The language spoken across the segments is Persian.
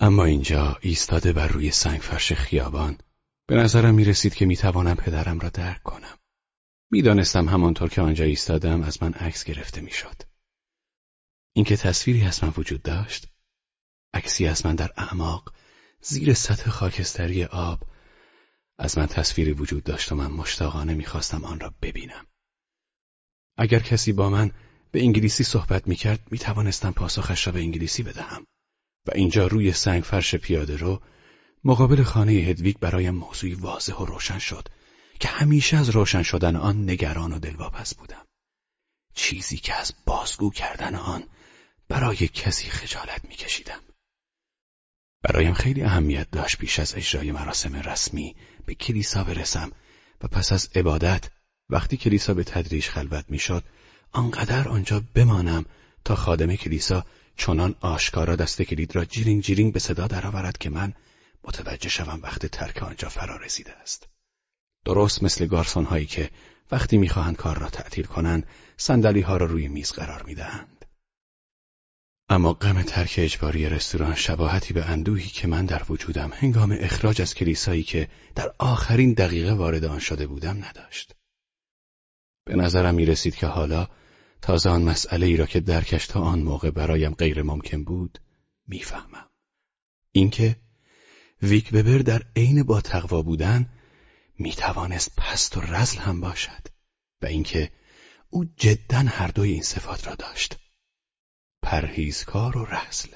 اما اینجا ایستاده بر روی سنگ فرش خیابان به نظرم می رسید که می توانم پدرم را درک کنم. می‌دانستم همانطور که آنجا ایستادم از من عکس گرفته می‌شد. اینکه تصویری از من وجود داشت، عکسی از من در اعماق زیر سطح خاکستری آب از من تصویری وجود داشت و من مشتاقانه می‌خواستم آن را ببینم. اگر کسی با من به انگلیسی صحبت می‌کرد می‌توانستم پاسخش را به انگلیسی بدهم و اینجا روی سنگ فرش پیاده رو مقابل خانه هدویگ برایم موضوعی واضح و روشن شد که همیشه از روشن شدن آن نگران و دلواپس بودم. چیزی که از بازگو کردن آن برای کسی خجالت میکشیدم. برایم خیلی اهمیت داشت پیش از اجرای مراسم رسمی به کلیسا برسم و پس از عبادت وقتی کلیسا به تدریج خلوت می‌شد آنقدر آنجا بمانم تا خادم کلیسا چنان آشکارا دسته کلید را جیرینگ جیرینگ به صدا درآورد که من متوجه شوم وقت ترک آنجا فرا رسیده است. درست مثل گارسون هایی که وقتی می‌خواهند کار را تعطیل کنند صندلی ها را روی میز قرار می‌دهند. اما غم ترک اجباری رستوران شباهتی به اندوهی که من در وجودم هنگام اخراج از کلیسایی که در آخرین دقیقه وارد آن شده بودم نداشت. به نظرم می رسید که حالا تازه آن مسئله ای را که درکش تا آن موقع برایم غیر ممکن بود می‌فهمم. اینکه ویک ببر در عین با تقوا بودن می توانست پست و رزل هم باشد و اینکه او جدا هر دوی این صفات را داشت. پرهیزکار و رزل.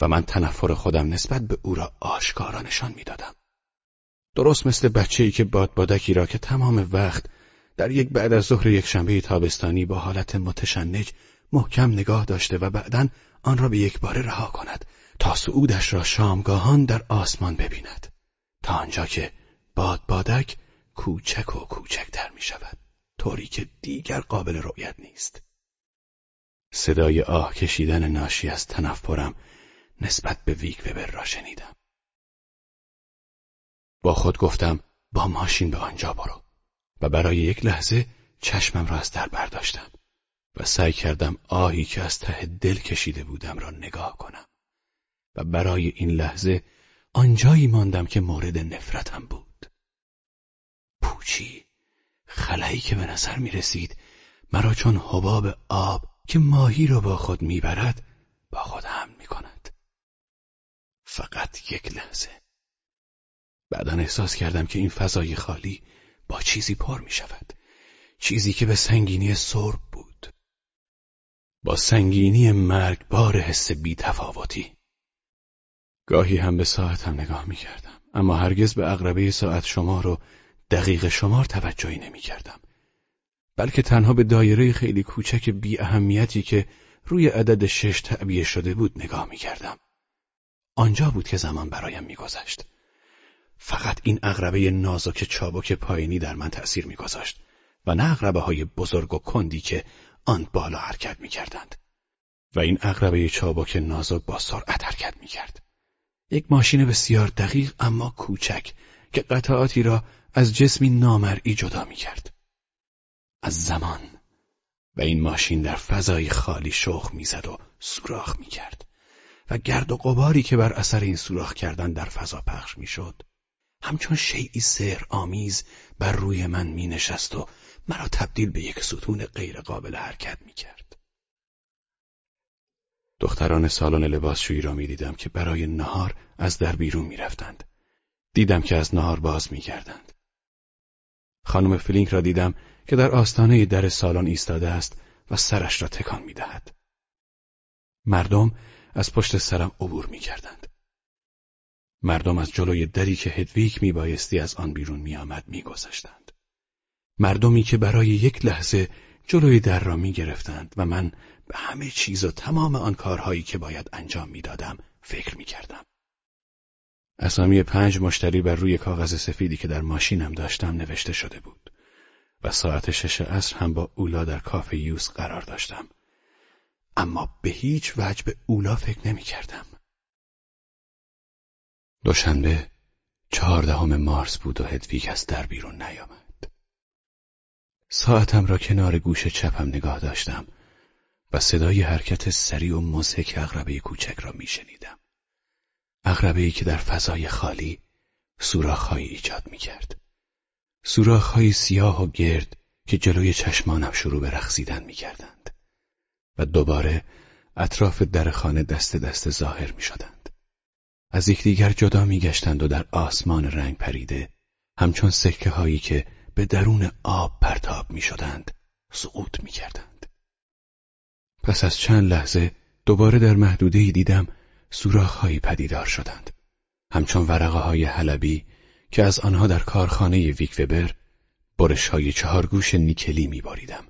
و من تنفر خودم نسبت به او را آشکارا نشان می‌دادم. درست مثل بچه‌ای که بادبادکی را که تمام وقت در یک بعد از ظهر یک شنبه تابستانی با حالت متشنج محکم نگاه داشته و بعدا آن را به یک بار رها کند تا سعودش را شامگاهان در آسمان ببیند. تا آنجا که باد بادک کوچک و کوچکتر می شود طوری که دیگر قابل رؤیت نیست. صدای آه کشیدن ناشی از تنفرم نسبت به ویک وبر را شنیدم. با خود گفتم با ماشین به آنجا برو. و برای یک لحظه چشمم را از در برداشتم و سعی کردم آهی که از ته دل کشیده بودم را نگاه کنم. و برای این لحظه آنجایی ماندم که مورد نفرتم بود. پوچی خلایی که به نظر می رسید مرا چون حباب آب که ماهی را با خود می‌برد با خود هم می کند. فقط یک لحظه. بعدا احساس کردم که این فضای خالی با چیزی پر می شود چیزی که به سنگینی سرب بود با سنگینی مرگبار حس بی تفاوتی گاهی هم به ساعتم نگاه می کردم اما هرگز به اقربه ساعت شمار و دقیق شمار توجهی نمی کردم بلکه تنها به دایره خیلی کوچک بی اهمیتی که روی عدد شش تعبیه شده بود نگاه می کردم. آنجا بود که زمان برایم میگذشت. فقط این اغربه نازک چابک پایینی در من تأثیر میگذاشت و نه اغربه های بزرگ و کندی که آن بالا حرکت می‌کردند. و این اغربه چابک نازک با سرعت حرکت می‌کرد. یک ماشین بسیار دقیق اما کوچک که قطعاتی را از جسمی نامرئی جدا می‌کرد. از زمان و این ماشین در فضای خالی شخ می‌زد و سوراخ می‌کرد و گرد و غباری که بر اثر این سوراخ کردن در فضا پخش می‌شد همچون شیعی سر آمیز بر روی من می نشست و مرا تبدیل به یک ستون غیر قابل حرکت می کرد. دختران سالن لباسشویی را می دیدم که برای نهار از در بیرون می رفتند. دیدم که از نهار باز می کردند. خانم فلینک را دیدم که در آستانه در سالن ایستاده است و سرش را تکان می دهد. مردم از پشت سرم عبور می کردند. مردم از جلوی دری که هدویک می بایستی از آن بیرون می آمد می گذشتند. مردمی که برای یک لحظه جلوی در را می گرفتند و من به همه چیز و تمام آن کارهایی که باید انجام می دادم فکر می کردم. اسامی پنج مشتری بر روی کاغذ سفیدی که در ماشینم داشتم نوشته شده بود. و ساعت شش عصر هم با اولا در کافه یوس قرار داشتم. اما به هیچ وجه به اولا فکر نمی کردم. دوشنبه چهاردهم مارس بود و هدویگ از در بیرون نیامد. ساعتم را کنار گوش چپم نگاه داشتم و صدای حرکت سریع و مزهک اغربه کوچک را میشنیدم. مخربه‌ای که در فضای خالی سوراخهایی ایجاد می‌کرد. سوراخهای سیاه و گرد که جلوی چشمانم شروع به رقصیدن می‌کردند و دوباره اطراف در خانه دست دست ظاهر می‌شدند. از یکدیگر جدا میگشتند و در آسمان رنگ پریده همچون سکه هایی که به درون آب پرتاب می‌شدند سقوط می‌کردند. پس از چند لحظه دوباره در محدوده دیدم سوراخهایی پدیدار شدند. همچون ورقه های حلبی که از آنها در کارخانه ویک وبر برش های چهارگوش نیکلی میباریدم.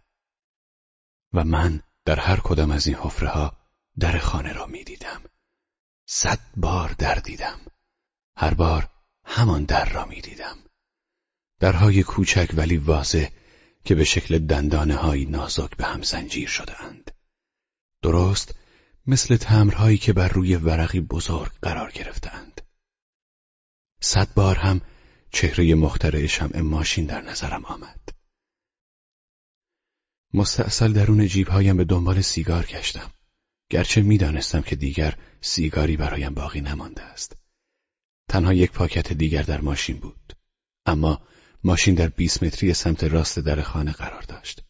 و من در هر کدام از این حفره ها در خانه را می‌دیدم. صد بار در دیدم. هر بار همان در را می‌دیدم. درهای کوچک ولی واضح که به شکل دندانه های نازک به هم زنجیر شده اند. درست مثل تمرهایی که بر روی ورقی بزرگ قرار گرفتند. صد بار هم چهره مخترع شمع ماشین در نظرم آمد. مستاصل درون جیبهایم به دنبال سیگار گشتم. گرچه می‌دانستم که دیگر سیگاری برایم باقی نمانده است. تنها یک پاکت دیگر در ماشین بود. اما ماشین در 20 متری سمت راست در خانه قرار داشت.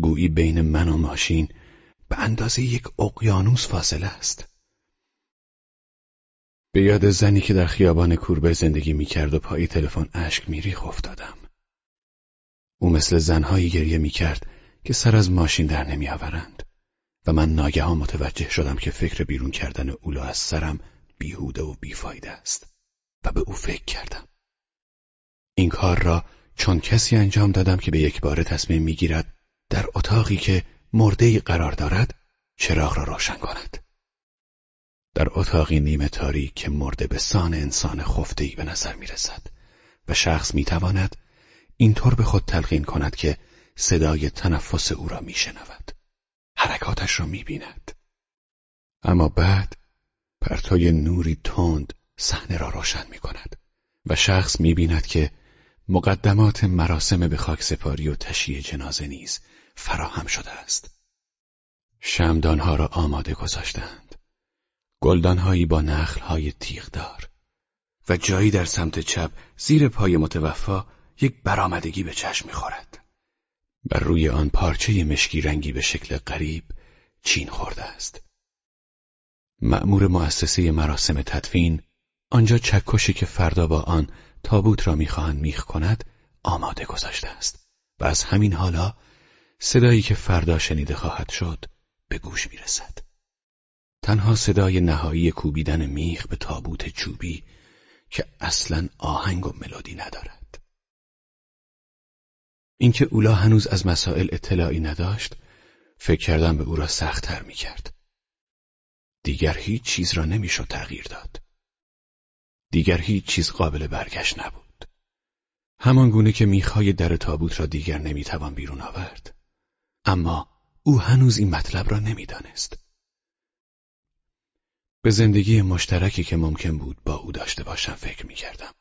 گویی بین من و ماشین به اندازه یک اقیانوس فاصله است. به یاد زنی که در خیابان کوربه زندگی می‌کرد و پای تلفن اشک میریخ افتادم. او مثل زنهایی گریه می‌کرد که سر از ماشین در نمیآورند و من ناگهان متوجه شدم که فکر بیرون کردن اولو از سرم بیهوده و بیفایده است و به او فکر کردم. این کار را چون کسی انجام دادم که به یک بار تصمیم می‌گیرد در اتاقی که مرده قرار دارد چراغ را روشن کند. در اتاقی نیمه تاریک که مرده به سان انسان خفتهی به نظر می رسد و شخص می تواند اینطور به خود تلقین کند که صدای تنفس او را می شنود. حرکاتش را می بیند. اما بعد پرتای نوری تند صحنه را روشن می کند و شخص می بیند که مقدمات مراسم به خاک سپاری و تشییع جنازه نیز فراهم شده است. شمدانها را آماده گذاشتند. گلدانهایی با نخلهای تیغدار و جایی در سمت چپ زیر پای متوفا یک برآمدگی به چشم می‌خورد. بر روی آن پارچه مشکی رنگی به شکل غریب چین خورده است. مأمور مؤسسه مراسم تدفین آنجا چکشی که فردا با آن تابوت را می‌خواهند میخ کند آماده گذاشته است و از همین حالا صدایی که فردا شنیده خواهد شد به گوش می‌رسد. تنها صدای نهایی کوبیدن میخ به تابوت چوبی که اصلا آهنگ و ملودی ندارد. اینکه اولا هنوز از مسائل اطلاعی نداشت فکر کردم به او را سختتر می‌کرد. دیگر هیچ چیز را نمی‌شد تغییر داد. دیگر هیچ چیز قابل برگشت نبود. همان گونه که میخای در تابوت را دیگر نمی‌توان بیرون آورد. اما او هنوز این مطلب را نمی‌دانست. به زندگی مشترکی که ممکن بود با او داشته باشم فکر می‌کردم.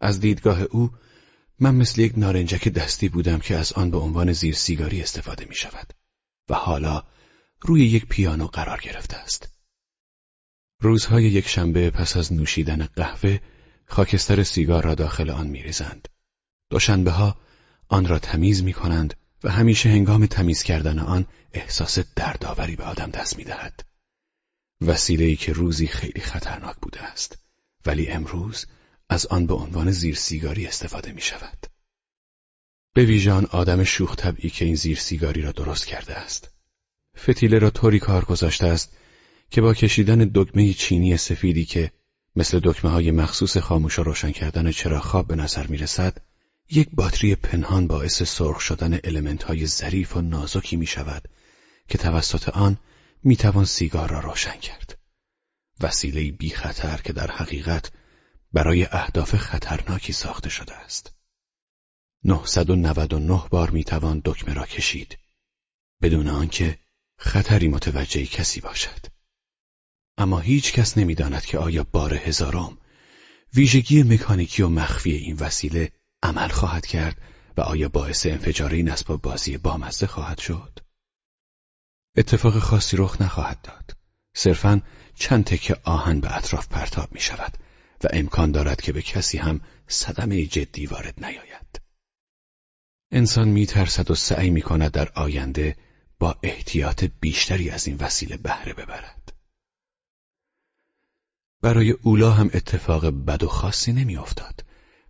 از دیدگاه او من مثل یک نارنجک دستی بودم که از آن به عنوان زیر سیگاری استفاده می شود و حالا روی یک پیانو قرار گرفته است. روزهای یک شنبه پس از نوشیدن قهوه خاکستر سیگار را داخل آن می ریزند. دوشنبه ها آن را تمیز می کنند و همیشه هنگام تمیز کردن آن احساس دردآوری به آدم دست می دهد. وسیله‌ای که روزی خیلی خطرناک بوده است ولی امروز از آن به عنوان زیر سیگاری استفاده می شود. به ویژان آدم شوخ طبعی که این زیر سیگاری را درست کرده است. فتیله را طوری کار گذاشته است که با کشیدن دکمه چینی سفیدی که مثل دکمه های مخصوص خاموش و روشن کردن چراغ خواب به نظر می رسد یک باتری پنهان باعث سرخ شدن المنت های ظریف و نازکی می شود که توسط آن می توان سیگار را روشن کرد. وسیله بی خطر که در حقیقت برای اهداف خطرناکی ساخته شده است. 999 بار می توان دکمه را کشید بدون آنکه خطری متوجه کسی باشد. اما هیچ کس نمی‌داند که آیا بار هزارم ویژگی مکانیکی و مخفی این وسیله عمل خواهد کرد و آیا باعث انفجار این اسباب بازی بامزه خواهد شد؟ اتفاق خاصی رخ نخواهد داد صرفا چند تکه آهن به اطراف پرتاب می شود و امکان دارد که به کسی هم صدمه جدی وارد نیاید. انسان می ترسد و سعی می کند در آینده با احتیاط بیشتری از این وسیله بهره ببرد. برای اولا هم اتفاق بد و خاصی نمی افتاد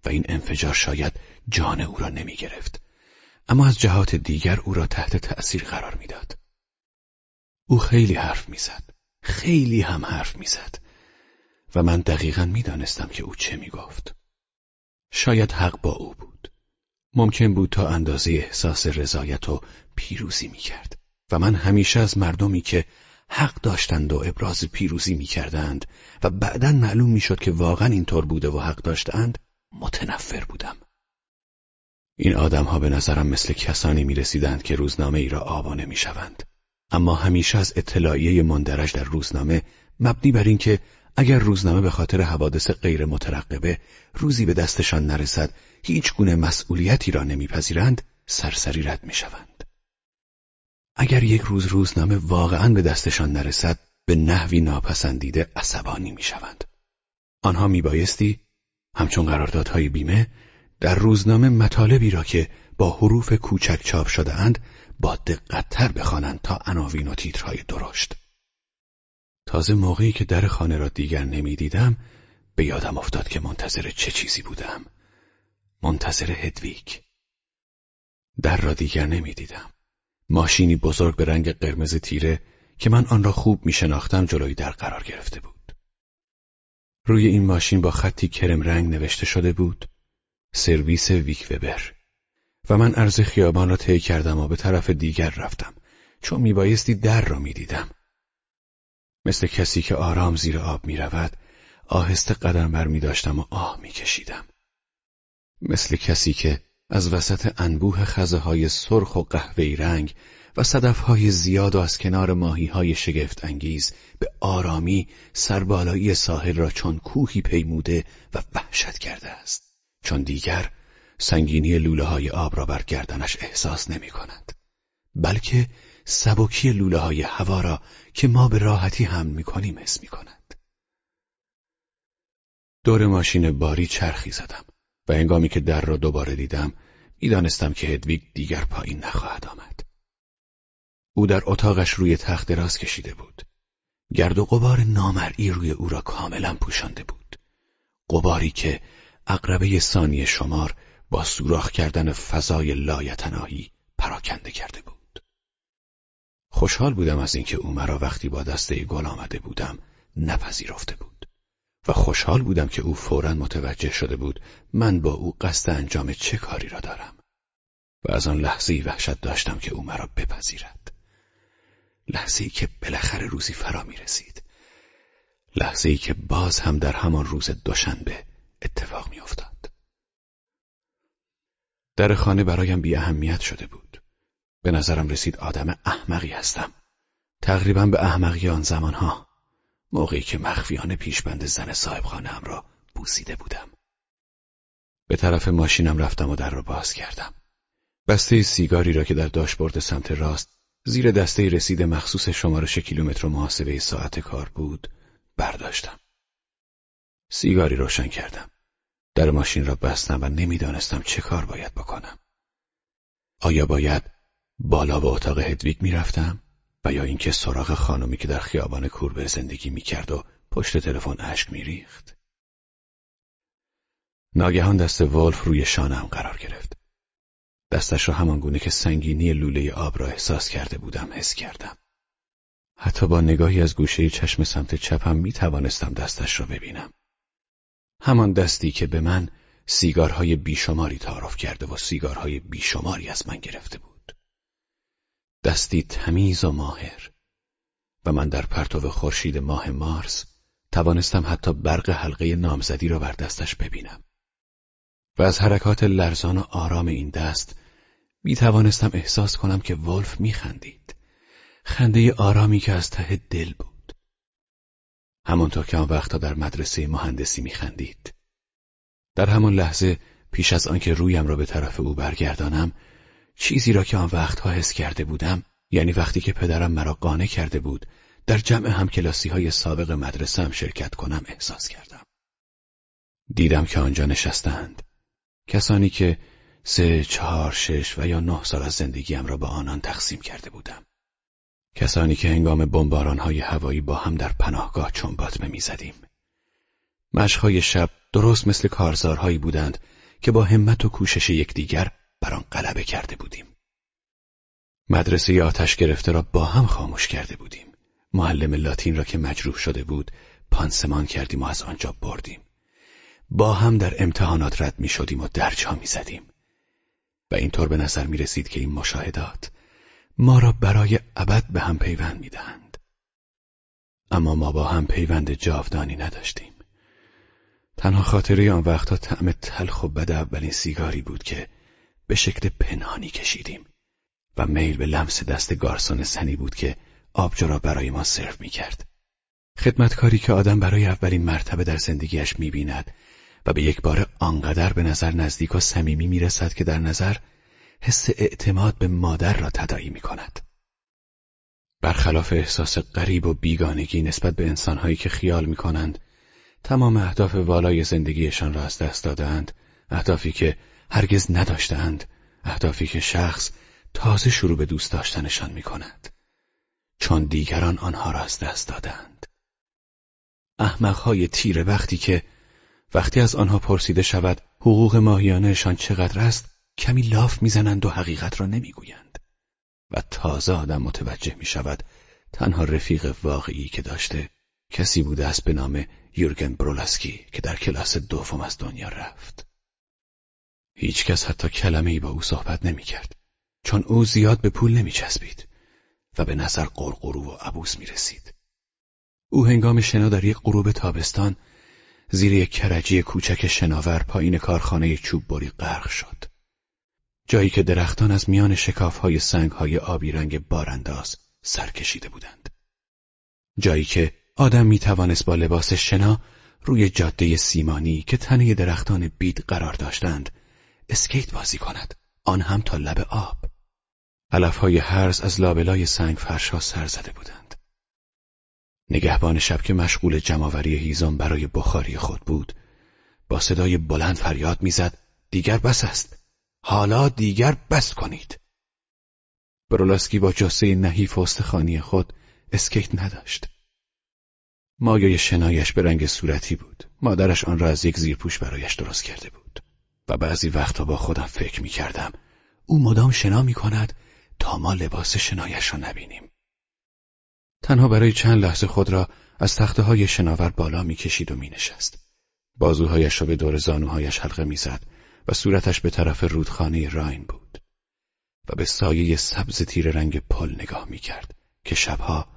و این انفجار شاید جان او را نمی گرفت. اما از جهات دیگر او را تحت تأثیر قرار می‌داد. او خیلی حرف می‌زد. خیلی هم حرف می‌زد و من دقیقا می‌دانستم که او چه می‌گفت. شاید حق با او بود. ممکن بود تا اندازه احساس رضایت و پیروزی می‌کرد و من همیشه از مردمی که حق داشتند و ابراز پیروزی می‌کردند و بعدا معلوم می‌شد که واقعا اینطور بوده و حق داشتند متنفر بودم. این آدمها به نظرم مثل کسانی می رسیدند که روزنامه ای را آبانه می شوند. اما همیشه از اطلاعیه مندرج در روزنامه مبنی بر اینکه اگر روزنامه به خاطر حوادث غیر مترقبه روزی به دستشان نرسد هیچ گونه مسئولیتی را نمیپذیرند سرسری رد می شوند. اگر یک روز روزنامه واقعا به دستشان نرسد به نحوی ناپسندیده عصبانی می شوند. آنها می بایستی همچون قراردادهای بیمه در روزنامه مطالبی را که با حروف کوچک چاپ شده اند با دقتتر بخوانند تا عناوین و تیترهای درشت. تازه موقعی که در خانه را دیگر نمی‌دیدم به یادم افتاد که منتظر چه چیزی بودم. منتظر هدویک. در را دیگر نمی‌دیدم. ماشینی بزرگ به رنگ قرمز تیره که من آن را خوب می شناختم جلوی در قرار گرفته بود. روی این ماشین با خطی کرم رنگ نوشته شده بود سرویس ویک وبر و من عرض خیابان را طی کردم و به طرف دیگر رفتم چون میبایستی در را می‌دیدم مثل کسی که آرام زیر آب می رود آهسته قدم بر می داشتم و آه می کشیدم. مثل کسی که از وسط انبوه خزه های سرخ و قهوه‌ای رنگ و صدف های زیاد و از کنار ماهی های شگفت انگیز به آرامی سربالایی ساحل را چون کوهی پیموده و وحشت کرده است. چون دیگر سنگینی لوله های آب را بر گردنش احساس نمی کند. بلکه سبکی لوله های هوا را که ما به راحتی هم می کنیم حس می کند. دور ماشین باری چرخی زدم و انگامی که در را دوباره دیدم می‌دانستم که هدویگ دیگر پایین نخواهد آمد. او در اتاقش روی تخت دراز کشیده بود. گرد و غبار نامرئی روی او را کاملا پوشانده بود. غباری که اقربه ثانی شمار با سوراخ کردن فضای لایتناهی پراکنده کرده بود. خوشحال بودم از اینکه او مرا وقتی با دسته گل آمده بودم نپذیرفته بود و خوشحال بودم که او فورا متوجه شده بود من با او قصد انجام چه کاری را دارم و از آن لحظه وحشت داشتم که او مرا بپذیرد لحظه که بالاخره روزی فرا می رسید لحظه ای که باز هم در همان روز دوشنبه اتفاق می افتاد. در خانه برایم بی اهمیت شده بود. به نظرم رسید آدم احمقی هستم. تقریبا به احمقی آن زمانها موقعی که مخفیانه پیشبند زن صاحب خانه را بوسیده بودم. به طرف ماشینم رفتم و در را باز کردم. بسته سیگاری را که در داشبورد سمت راست زیر دسته رسید مخصوص شمارش کیلومتر محاسبه ساعت کار بود برداشتم. سیگاری روشن کردم. در ماشین را بستم و نمی‌دانستم چه کار باید بکنم. آیا باید بالا به اتاق هدویگ می‌رفتم و یا اینکه سراغ خانمی که در خیابان کوربه زندگی می‌کرد و پشت تلفن اشک میریخت؟ ناگهان دست ولف روی شانم قرار گرفت. دستش را همان گونه که سنگینی لوله آب را احساس کرده بودم حس کردم. حتی با نگاهی از گوشه چشم سمت چپم می توانستم دستش را ببینم. همان دستی که به من سیگارهای بیشماری تعارف کرده و سیگارهای بیشماری از من گرفته بود. دستی تمیز و ماهر و من در پرتو خورشید ماه مارس توانستم حتی برق حلقه نامزدی را بر دستش ببینم. و از حرکات لرزان و آرام این دست می توانستم احساس کنم که ولف می خندید. خنده آرامی که از ته دل بود. همانطور که آن وقتا در مدرسه مهندسی میخندید. در همان لحظه پیش از آنکه رویم را به طرف او برگردانم چیزی را که آن وقتها حس کرده بودم یعنی وقتی که پدرم مرا قانع کرده بود در جمع همکلاسی های سابق مدرسه هم شرکت کنم احساس کردم. دیدم که آنجا نشستند. کسانی که سه، چهار، شش و یا نه سال از زندگیم را با آنان تقسیم کرده بودم. کسانی که هنگام های هوایی با هم در پناهگاه چنباتمه می‌زدیم. مشقهای شب درست مثل کارزارهایی بودند که با همت و کوشش یکدیگر بر آن غلبه کرده بودیم. مدرسه آتش گرفته را با هم خاموش کرده بودیم. معلم لاتین را که مجروح شده بود پانسمان کردیم و از آنجا بردیم. با هم در امتحانات رد می شدیم و درجا می زدیم. و اینطور به نظر می رسید که این مشاهدات ما را برای ابد به هم پیوند می دهند. اما ما با هم پیوند جاودانی نداشتیم. تنها خاطره آن وقتا طعم تلخ و بد اولین سیگاری بود که به شکل پنهانی کشیدیم و میل به لمس دست گارسون سنی بود که آبجو را برای ما سرو می کرد. خدمتکاری که آدم برای اولین مرتبه در زندگیش می بیند و به یک بار آنقدر به نظر نزدیک و صمیمی می رسد که در نظر حس اعتماد به مادر را تدایی می کند. برخلاف احساس غریب و بیگانگی نسبت به انسانهایی که خیال می کنند تمام اهداف والای زندگیشان را از دست دادند اهدافی که هرگز نداشتند اهدافی که شخص تازه شروع به دوست داشتنشان می کند چون دیگران آنها را از دست دادند احمقهای تیر وقتی که وقتی از آنها پرسیده شود حقوق ماهیانهشان چقدر است کمی لاف می‌زنند و حقیقت را نمی‌گویند. و تازه آدم متوجه می شود تنها رفیق واقعی که داشته کسی بوده است به نام یورگن برولسکی که در کلاس دوم از دنیا رفت. هیچکس حتی کلمه ای با او صحبت نمی کرد چون او زیاد به پول نمی چسبید و به نظر قرقرو و عبوس می رسید. او هنگام شنا در یک غروب تابستان زیر یک کرجی کوچک شناور پایین کارخانه چوب بری غرق شد. جایی که درختان از میان شکافهای سنگهای آبی رنگ بارانداز سر کشیده بودند. جایی که آدم می توانست با لباس شنا روی جاده سیمانی که تنه درختان بید قرار داشتند اسکیت بازی کند. آن هم تا لب آب. علفهای هرز از لابلای سنگ فرشها سر زده بودند. نگهبان شب که مشغول جمعآوری هیزم برای بخاری خود بود با صدای بلند فریاد می‌زد دیگر بس است. حالا دیگر بس کنید. برولاسکی با جسه نحیف و خود اسکیت نداشت. مایای شنایش به رنگ صورتی بود. مادرش آن را از یک زیرپوش برایش درست کرده بود. و بعضی وقتا با خودم فکر می کردم او مدام شنا می کند تا ما لباس شنایش را نبینیم. تنها برای چند لحظه خود را از تخته های شناور بالا می کشید و می نشست بازوهایش را به دور زانوهایش حلقه می‌زد و صورتش به طرف رودخانه راین بود و به سایه سبز تیر رنگ پل نگاه می کرد که شبها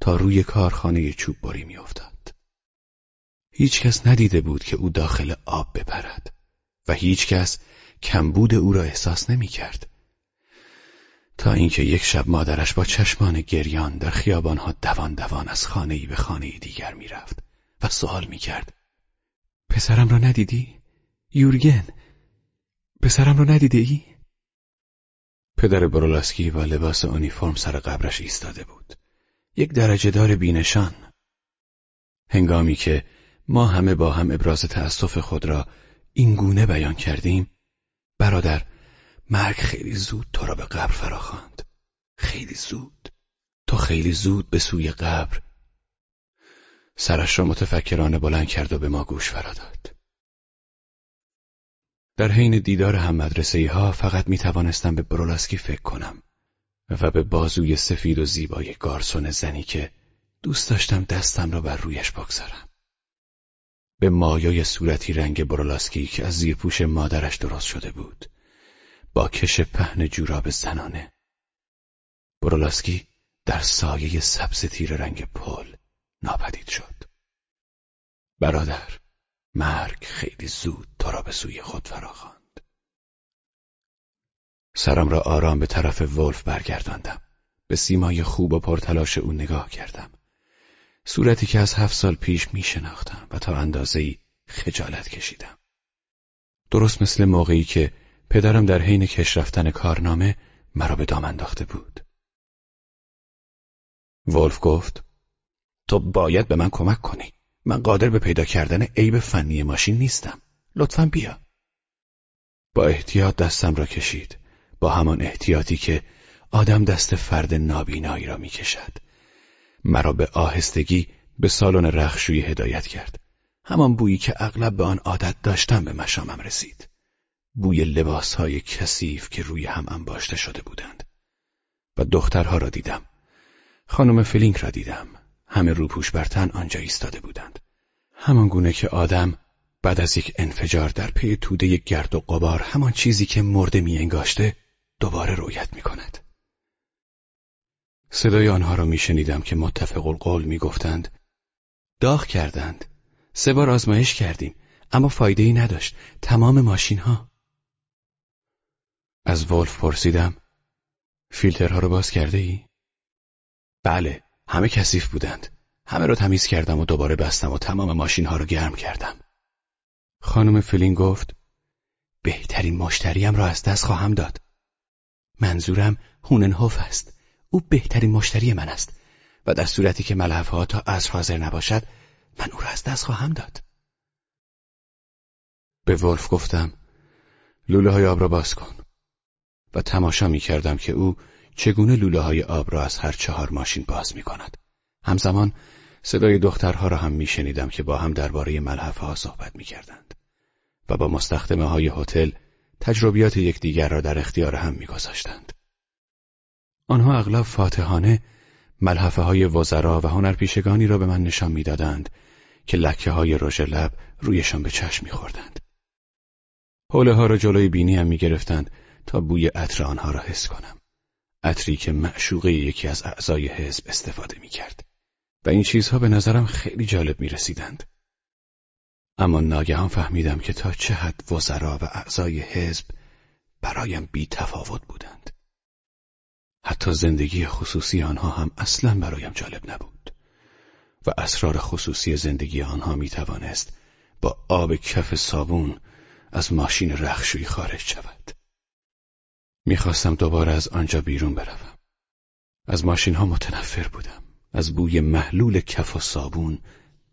تا روی کارخانه چوب باری می افتاد. هیچ کس ندیده بود که او داخل آب بپرد. و هیچ کس کمبود او را احساس نمی کرد. تا اینکه یک شب مادرش با چشمان گریان در خیابانها دوان دوان از خانه به خانه دیگر می‌رفت و سوال می کرد. پسرم را ندیدی؟ یورگن پسرم را ندیده ای؟ پدر برولاسکی با لباس اونیفرم سر قبرش ایستاده بود. یک درجه دار بینشان. هنگامی که ما همه با هم ابراز تأسف خود را این گونه بیان کردیم برادر مرگ خیلی زود تو را به قبر فراخواند. خیلی زود. تو خیلی زود به سوی قبر. سرش را متفکرانه بلند کرد و به ما گوش فراداد در حین دیدار هم مدرسه ها فقط می توانستم به برولاسکی فکر کنم و به بازوی سفید و زیبای گارسون زنی که دوست داشتم دستم را بر رویش بگذارم. به مایای صورتی رنگ برولاسکی که از زیرپوش مادرش درست شده بود. با کش پهن جوراب زنانه. برولاسکی در سایه سبز تیر رنگ پل ناپدید شد. برادر، مرگ خیلی زود تو را به سوی خود فراخواند. سرم را آرام به طرف ولف برگرداندم. به سیمای خوب و پرتلاش او نگاه کردم. صورتی که از هفت سال پیش می شناختم و تا اندازه‌ای خجالت کشیدم. درست مثل موقعی که پدرم در حین کش رفتن کارنامه مرا به دام انداخته بود. ولف گفت تو باید به من کمک کنی. من قادر به پیدا کردن عیب فنی ماشین نیستم. لطفا بیا. با احتیاط دستم را کشید. با همان احتیاطی که آدم دست فرد نابینایی را می‌کشد. مرا به آهستگی به سالن رخشویی هدایت کرد. همان بویی که اغلب به آن عادت داشتم به مشامم رسید. بوی لباسهای کثیف که روی هم انباشته شده بودند. و دخترها را دیدم. خانم فلینک را دیدم. همه روپوش بر تن آنجا ایستاده بودند. همان گونه که آدم بعد از یک انفجار در پی توده گرد و قبار همان چیزی که مرده می انگاشته دوباره رویت می کند. صدای آنها را می شنیدم که متفق القول می گفتند داغ کردند. سه بار آزمایش کردیم اما فایده ای نداشت. تمام ماشین ها از ولف پرسیدم فیلترها رو باز کرده ای؟ بله همه کثیف بودند. همه رو تمیز کردم و دوباره بستم و تمام ماشین ها رو گرم کردم. خانم فلین گفت بهترین مشتریم را از دست خواهم داد. منظورم هوننهوف است. او بهترین مشتری من است و در صورتی که ملحفه تا از حاضر نباشد من او را از دست خواهم داد به ولف گفتم لوله های آب را باز کن و تماشا می کردم که او چگونه لوله های آب را از هر چهار ماشین باز می کند. همزمان صدای دخترها را هم می شنیدم که با هم درباره ملحفه ها صحبت می کردند و با مستخدمه های هتل تجربیات یکدیگر را در اختیار هم می گذاشتند. آنها اغلب فاتحانه ملحفه های وزرا و هنرپیشگانی را به من نشان می‌دادند که لکه های رژ لب رویشان به چشم میخوردند. حوله ها را جلوی بینی هم می‌گرفتند تا بوی عطر آنها را حس کنم. عطری که معشوقه یکی از اعضای حزب استفاده می‌کرد. و این چیزها به نظرم خیلی جالب می رسیدند. اما ناگهان فهمیدم که تا چه حد وزرا و اعضای حزب برایم بی تفاوت بودند. حتی زندگی خصوصی آنها هم اصلا برایم جالب نبود و اسرار خصوصی زندگی آنها می توانست با آب کف صابون از ماشین رخشویی خارج شود. می‌خواستم دوباره از آنجا بیرون بروم. از ماشین ها متنفر بودم. از بوی محلول کف و صابون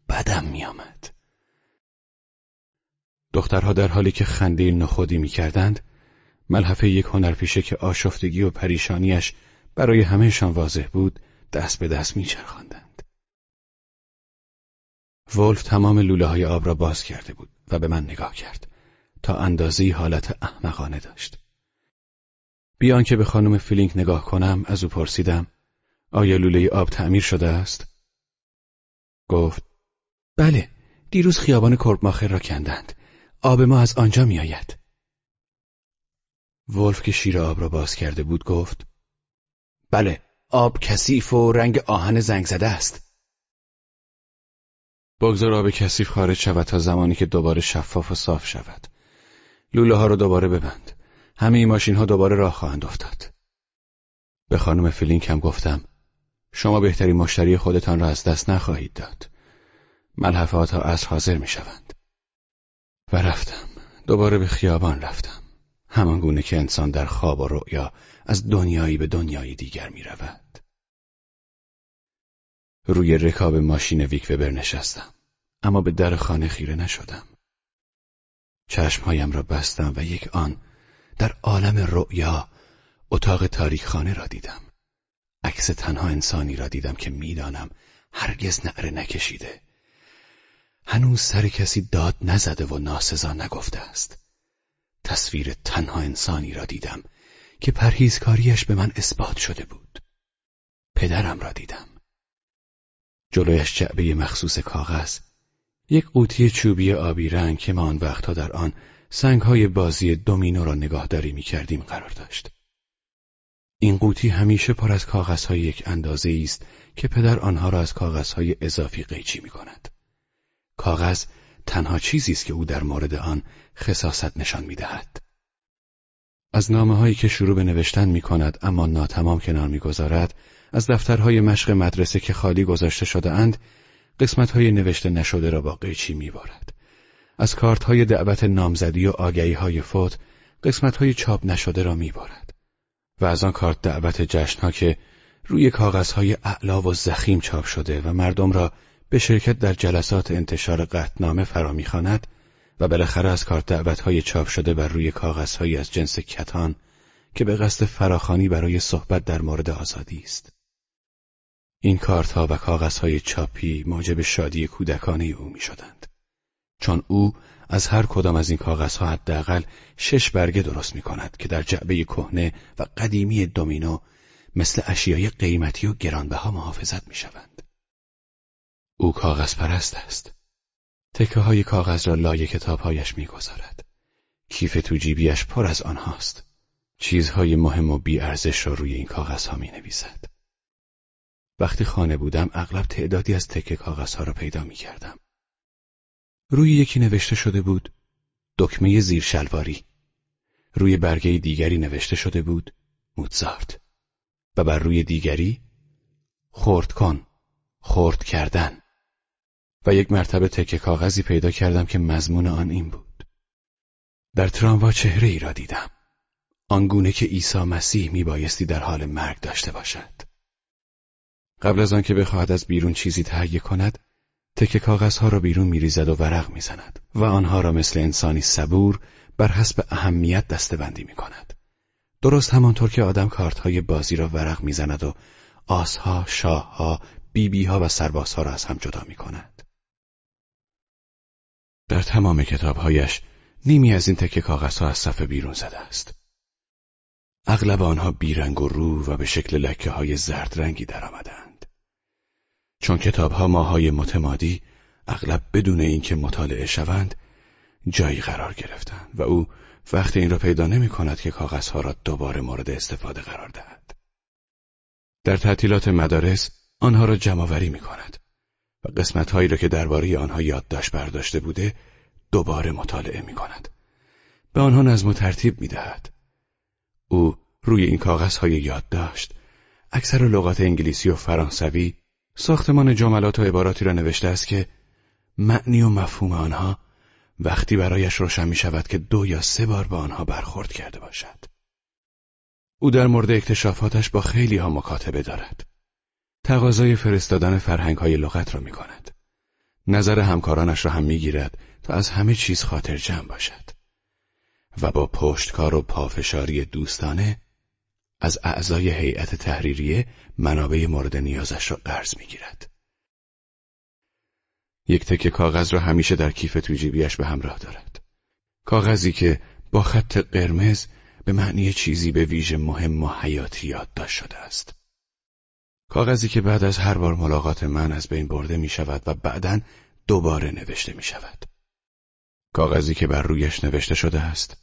بدم میآمد. دخترها در حالی که خنده نخودی می‌کردند ملحفه یک هنرپیشه که آشفتگی و پریشانیش برای همهشان واضح بود دست به دست میچرخاندند. ولف تمام لوله های آب را باز کرده بود و به من نگاه کرد تا اندازه‌ای حالت احمقانه داشت. بی آن که به خانم فیلینگ نگاه کنم از او پرسیدم آیا لوله آب تعمیر شده است؟ گفت بله دیروز خیابان کربماخر را کندند آب ما از آنجا می آید. ولف که شیر آب را باز کرده بود گفت بله آب کثیف و رنگ آهن زنگ زده است. بگذار آب کثیف خارج شود تا زمانی که دوباره شفاف و صاف شود. لوله ها را دوباره ببند. همه این ماشین ها دوباره راه خواهند افتاد. به خانم فلینک هم گفتم شما بهترین مشتری خودتان را از دست نخواهید داد. ملحفات ها از حاضر می شوند. و رفتم. دوباره به خیابان رفتم. همان گونه که انسان در خواب و رؤیا از دنیایی به دنیای دیگر می رود. روی رکاب ماشین ویک وبر نشستم اما به در خانه خیره نشدم. چشمهایم را بستم و یک آن در عالم رؤیا اتاق تاریک خانه را دیدم. عکس تنها انسانی را دیدم که می‌دانم هرگز نعره نکشیده. هنوز سر کسی داد نزده و ناسزا نگفته است. تصویر تنها انسانی را دیدم. که پرهیزکاریش به من اثبات شده بود پدرم را دیدم جلویش جعبه مخصوص کاغذ یک قوطی چوبی آبی رنگ که ما آن وقتها در آن سنگهای بازی دومینو را نگاهداری می کردیم قرار داشت این قوطی همیشه پر از کاغذهای یک اندازه است که پدر آنها را از کاغذهای اضافی قیچی می کند. کاغذ تنها چیزی است که او در مورد آن خصاصت نشان می دهد. از نامه هایی که شروع به نوشتن می کند اما ناتمام کنار می گذارد، از دفترهای مشق مدرسه که خالی گذاشته شده اند، قسمت های نوشته نشده را با قیچی می بارد. از کارت های دعوت نامزدی و آگهی های فوت، قسمت های چاپ نشده را می بارد. و از آن کارت دعوت جشنها که روی کاغذهای اعلا و زخیم چاپ شده و مردم را به شرکت در جلسات انتشار قطنامه فرا می‌خواند و بالاخره از کارت دعوتهای چاپ شده بر روی کاغذهایی از جنس کتان که به قصد فراخانی برای صحبت در مورد آزادی است. این کارتها و کاغذهای چاپی موجب شادی کودکانه او می شدند. چون او از هر کدام از این کاغذها حداقل شش برگه درست می کند که در جعبه کهنه و قدیمی دومینو مثل اشیای قیمتی و گرانبها محافظت می شوند. او کاغذ پرست است. تکه های کاغذ را لای کتابهایش می گذارد. کیف تو جیبیش پر از آنهاست. چیزهای مهم و بیارزش را روی این کاغذها می نویسد. وقتی خانه بودم اغلب تعدادی از تکه کاغذها را پیدا می کردم. روی یکی نوشته شده بود دکمه زیر شلواری. روی برگه دیگری نوشته شده بود موتزارت و بر روی دیگری خورد کن خورد کردن و یک مرتبه تکه کاغذی پیدا کردم که مضمون آن این بود در تراموا چهره ای را دیدم آنگونه که عیسی مسیح می بایستی در حال مرگ داشته باشد قبل از آنکه بخواهد از بیرون چیزی تهیه کند تکه کاغذها را بیرون میریزد و ورق می‌زند و آنها را مثل انسانی صبور بر حسب اهمیت دستبندی می کند. درست همانطور که آدم کارتهای بازی را ورق می‌زند و آسها، شاهها، بیبیها و سربازها را از هم جدا می کند. در تمام کتابهایش نیمی از این تکه کاغذها از صفحه بیرون زده است. اغلب آنها بیرنگ و رو و به شکل لکه های زرد رنگی درآمدند. چون کتابها ماهای متمادی اغلب بدون اینکه مطالعه شوند جایی قرار گرفتند و او وقت این را پیدا نمی کند که کاغذها را دوباره مورد استفاده قرار دهد. در تعطیلات مدارس آنها را جمعآوری می کند و قسمتهایی را که درباره آنها یادداشت برداشته بوده دوباره مطالعه می کند. به آنها نظم و ترتیب می دهد. او روی این کاغذهای یادداشت اکثر لغات انگلیسی و فرانسوی ساختمان جملات و عباراتی را نوشته است که معنی و مفهوم آنها وقتی برایش روشن می شود که دو یا سه بار به آنها برخورد کرده باشد. او در مورد اکتشافاتش با خیلی ها مکاتبه دارد. تقاضای فرستادن فرهنگ های لغت را می کند. نظر همکارانش را هم می گیرد تا از همه چیز خاطر جمع باشد. و با پشتکار و پافشاری دوستانه از اعضای هیئت تحریریه منابع مورد نیازش را قرض می‌گیرد. یک تکه کاغذ را همیشه در کیف تو جیبیش به همراه دارد. کاغذی که با خط قرمز به معنی چیزی به ویژه مهم و حیاتی یادداشت شده است. کاغذی که بعد از هر بار ملاقات من از بین برده می شود و بعدا دوباره نوشته می شود. کاغذی که بر رویش نوشته شده است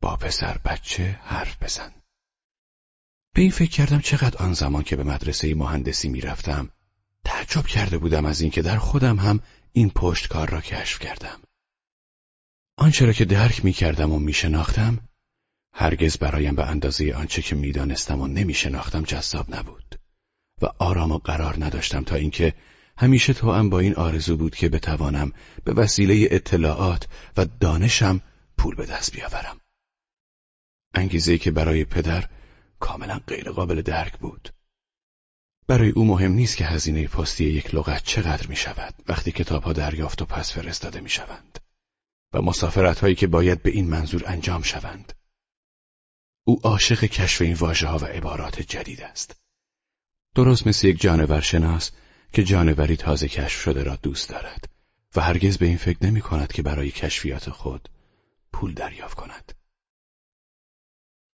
با پسر بچه حرف بزن. به این فکر کردم چقدر آن زمان که به مدرسه مهندسی می‌رفتم تعجب کرده بودم از اینکه در خودم هم این پشتکار را کشف کردم. آنچه را که درک می کردم و می شناختم هرگز برایم به اندازه آنچه که می‌دانستم و نمی شناختم جذاب نبود و آرام و قرار نداشتم تا اینکه همیشه تو با این آرزو بود که بتوانم به وسیله اطلاعات و دانشم پول به دست بیاورم. انگیزه که برای پدر کاملا غیرقابل درک بود. برای او مهم نیست که هزینه پستی یک لغت چقدر می شود وقتی کتاب ها دریافت و پس فرستاده می شوند و مسافرت هایی که باید به این منظور انجام شوند. او عاشق کشف این واژه ها و عبارات جدید است. درست مثل یک جانور شناس که جانوری تازه کشف شده را دوست دارد و هرگز به این فکر نمی کند که برای کشفیات خود پول دریافت کند.